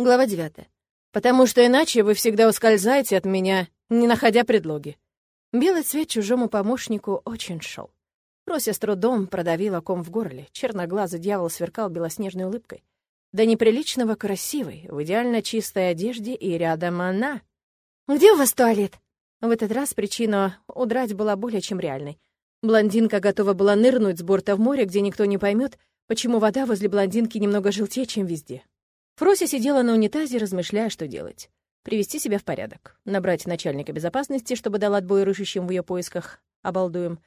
Глава 9. «Потому что иначе вы всегда ускользаете от меня, не находя предлоги». Белый цвет чужому помощнику очень шел. Прося с трудом продавила ком в горле. Черноглазый дьявол сверкал белоснежной улыбкой. Да неприличного красивой, в идеально чистой одежде, и рядом она. «Где у вас туалет?» В этот раз причина удрать была более чем реальной. Блондинка готова была нырнуть с борта в море, где никто не поймет, почему вода возле блондинки немного желтее, чем везде. Фрося сидела на унитазе, размышляя, что делать. Привести себя в порядок, набрать начальника безопасности, чтобы дал отбой рыщущим в ее поисках, обалдуем.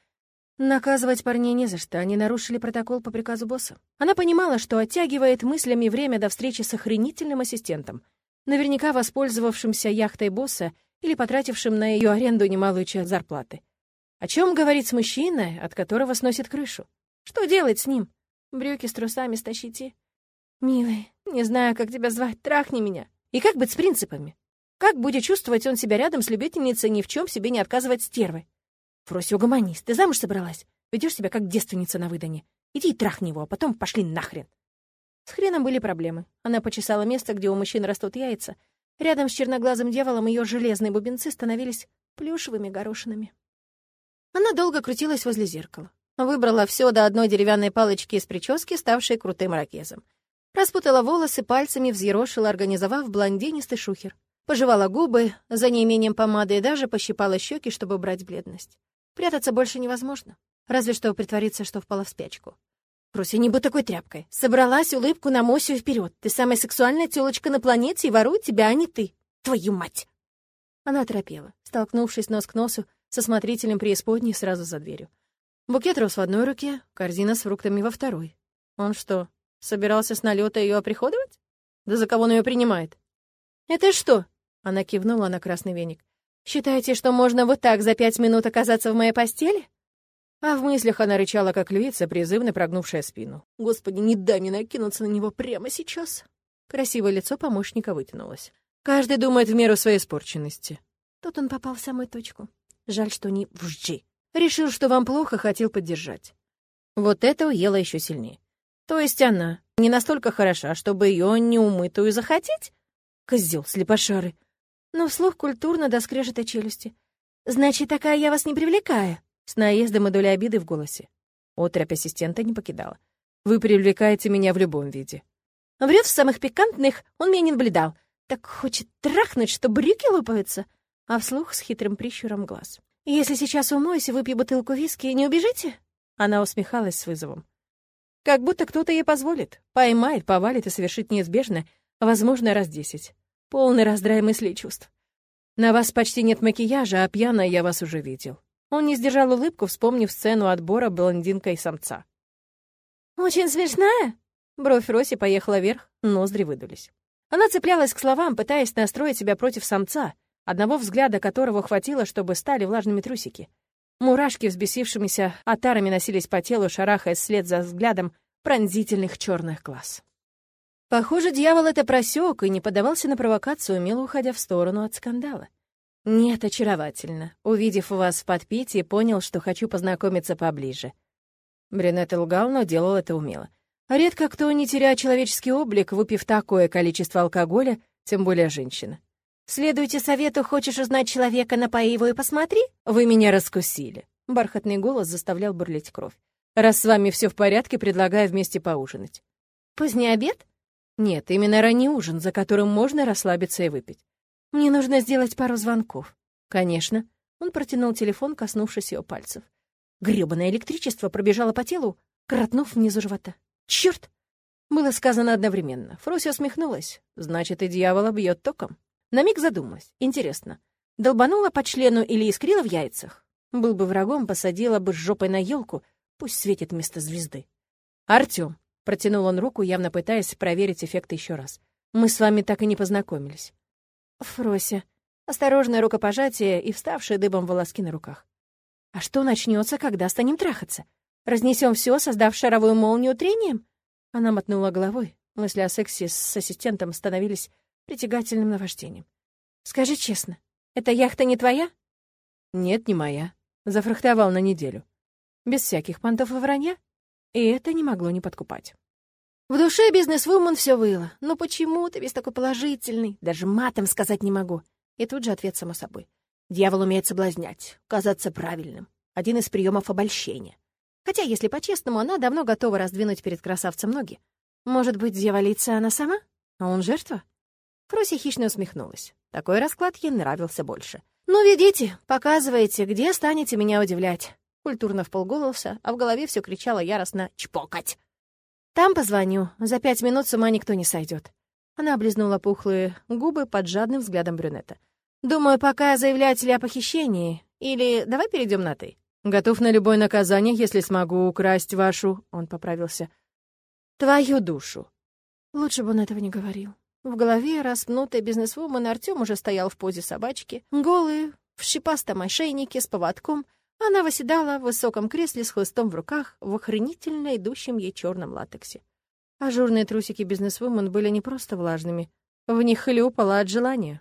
Наказывать парней не за что, они нарушили протокол по приказу босса. Она понимала, что оттягивает мыслями время до встречи с охренительным ассистентом, наверняка воспользовавшимся яхтой босса или потратившим на ее аренду немалую часть зарплаты. О чем говорить с мужчиной, от которого сносит крышу? Что делать с ним? Брюки с трусами стащите? «Милый, не знаю, как тебя звать, трахни меня. И как быть с принципами? Как будет чувствовать он себя рядом с любительницей ни в чем себе не отказывать стервой? Фрося, угомонись, ты замуж собралась? Ведешь себя как девственница на выдане. Иди и трахни его, а потом пошли нахрен». С хреном были проблемы. Она почесала место, где у мужчин растут яйца. Рядом с черноглазым дьяволом ее железные бубенцы становились плюшевыми горошинами. Она долго крутилась возле зеркала. Выбрала все до одной деревянной палочки из прически, ставшей крутым ракезом. Распутала волосы, пальцами взъерошила, организовав блондинистый шухер. Пожевала губы за неимением помады и даже пощипала щеки, чтобы убрать бледность. Прятаться больше невозможно. Разве что притвориться, что впала в спячку. Пруся, не будь такой тряпкой. Собралась улыбку на Мосю вперед. Ты самая сексуальная тёлочка на планете, и ворует тебя, а не ты. Твою мать! Она оторопела, столкнувшись нос к носу со смотрителем преисподней сразу за дверью. Букет рос в одной руке, корзина с фруктами во второй. Он что, Собирался с налета ее оприходовать? Да за кого он ее принимает? Это что? Она кивнула на красный веник. Считаете, что можно вот так за пять минут оказаться в моей постели? А в мыслях она рычала, как львица, призывно прогнувшая спину. Господи, не дай мне накинуться на него прямо сейчас. Красивое лицо помощника вытянулось. Каждый думает в меру своей испорченности. Тут он попал в самую точку. Жаль, что не вжди. Решил, что вам плохо, хотел поддержать. Вот это уело еще сильнее. То есть она не настолько хороша, чтобы ее неумытую захотеть? Козел слепошары. Но вслух культурно до скрежета челюсти. «Значит, такая я вас не привлекаю?» С наездом и долей обиды в голосе. Отрябь ассистента не покидала. «Вы привлекаете меня в любом виде». Врет в самых пикантных, он меня не наблюдал. Так хочет трахнуть, что брюки лопаются. А вслух с хитрым прищуром глаз. «Если сейчас умоюсь и выпью бутылку виски, не убежите?» Она усмехалась с вызовом. Как будто кто-то ей позволит. Поймает, повалит и совершит неизбежное, возможно, раз десять. Полный раздрай мыслей и чувств. На вас почти нет макияжа, а пьяная я вас уже видел. Он не сдержал улыбку, вспомнив сцену отбора блондинка и самца. «Очень смешная?» Бровь Роси поехала вверх, ноздри выдулись. Она цеплялась к словам, пытаясь настроить себя против самца, одного взгляда которого хватило, чтобы стали влажными трусики. Мурашки, взбесившимися отарами носились по телу, шарахаясь вслед за взглядом пронзительных черных глаз. Похоже, дьявол это просек и не поддавался на провокацию, умело уходя в сторону от скандала. «Нет, очаровательно. Увидев вас в подпитии, понял, что хочу познакомиться поближе». Брюнет лгал, но делал это умело. Редко кто, не теряя человеческий облик, выпив такое количество алкоголя, тем более женщина. «Следуйте совету, хочешь узнать человека, напои его и посмотри?» «Вы меня раскусили». Бархатный голос заставлял бурлить кровь. «Раз с вами все в порядке, предлагаю вместе поужинать». «Поздний обед?» «Нет, именно ранний ужин, за которым можно расслабиться и выпить. Мне нужно сделать пару звонков». «Конечно». Он протянул телефон, коснувшись ее пальцев. Грёбаное электричество пробежало по телу, кротнув внизу живота. «Чёрт!» Было сказано одновременно. Фрося усмехнулась. «Значит, и дьявола бьет током». На миг задумалась. Интересно, долбанула по члену или искрила в яйцах? Был бы врагом, посадила бы с жопой на елку, пусть светит вместо звезды. Артём, протянул он руку, явно пытаясь проверить эффект еще раз. Мы с вами так и не познакомились. Фрося. Осторожное рукопожатие и вставшие дыбом волоски на руках. А что начнется, когда станем трахаться? Разнесем все, создав шаровую молнию трением? Она мотнула головой. Мысли о сексе с ассистентом становились притягательным наваждением. «Скажи честно, эта яхта не твоя?» «Нет, не моя. Зафрахтовал на неделю. Без всяких понтов и вранья. И это не могло не подкупать. В душе бизнес-вумен все выло. «Ну почему ты весь такой положительный? Даже матом сказать не могу». И тут же ответ само собой. Дьявол умеет соблазнять, казаться правильным. Один из приемов обольщения. Хотя, если по-честному, она давно готова раздвинуть перед красавцем ноги. Может быть, дьяволица она сама? А он жертва? Фрося хищно усмехнулась. Такой расклад ей нравился больше. «Ну, ведите, показывайте, где станете меня удивлять». Культурно в полголоса, а в голове все кричало яростно «чпокать». «Там позвоню. За пять минут с ума никто не сойдет. Она облизнула пухлые губы под жадным взглядом брюнета. «Думаю, пока заявлятели о похищении. Или давай перейдем на «ты». Готов на любое наказание, если смогу украсть вашу...» Он поправился. «Твою душу». Лучше бы он этого не говорил. В голове распнутый бизнесвумен Артём уже стоял в позе собачки, голый, в щепастом ошейнике, с поводком — она восседала в высоком кресле с хлыстом в руках в охренительно идущем ей черном латексе. Ажурные трусики бизнесвумен были не просто влажными, в них хлюпало от желания.